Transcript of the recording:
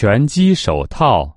拳击手套。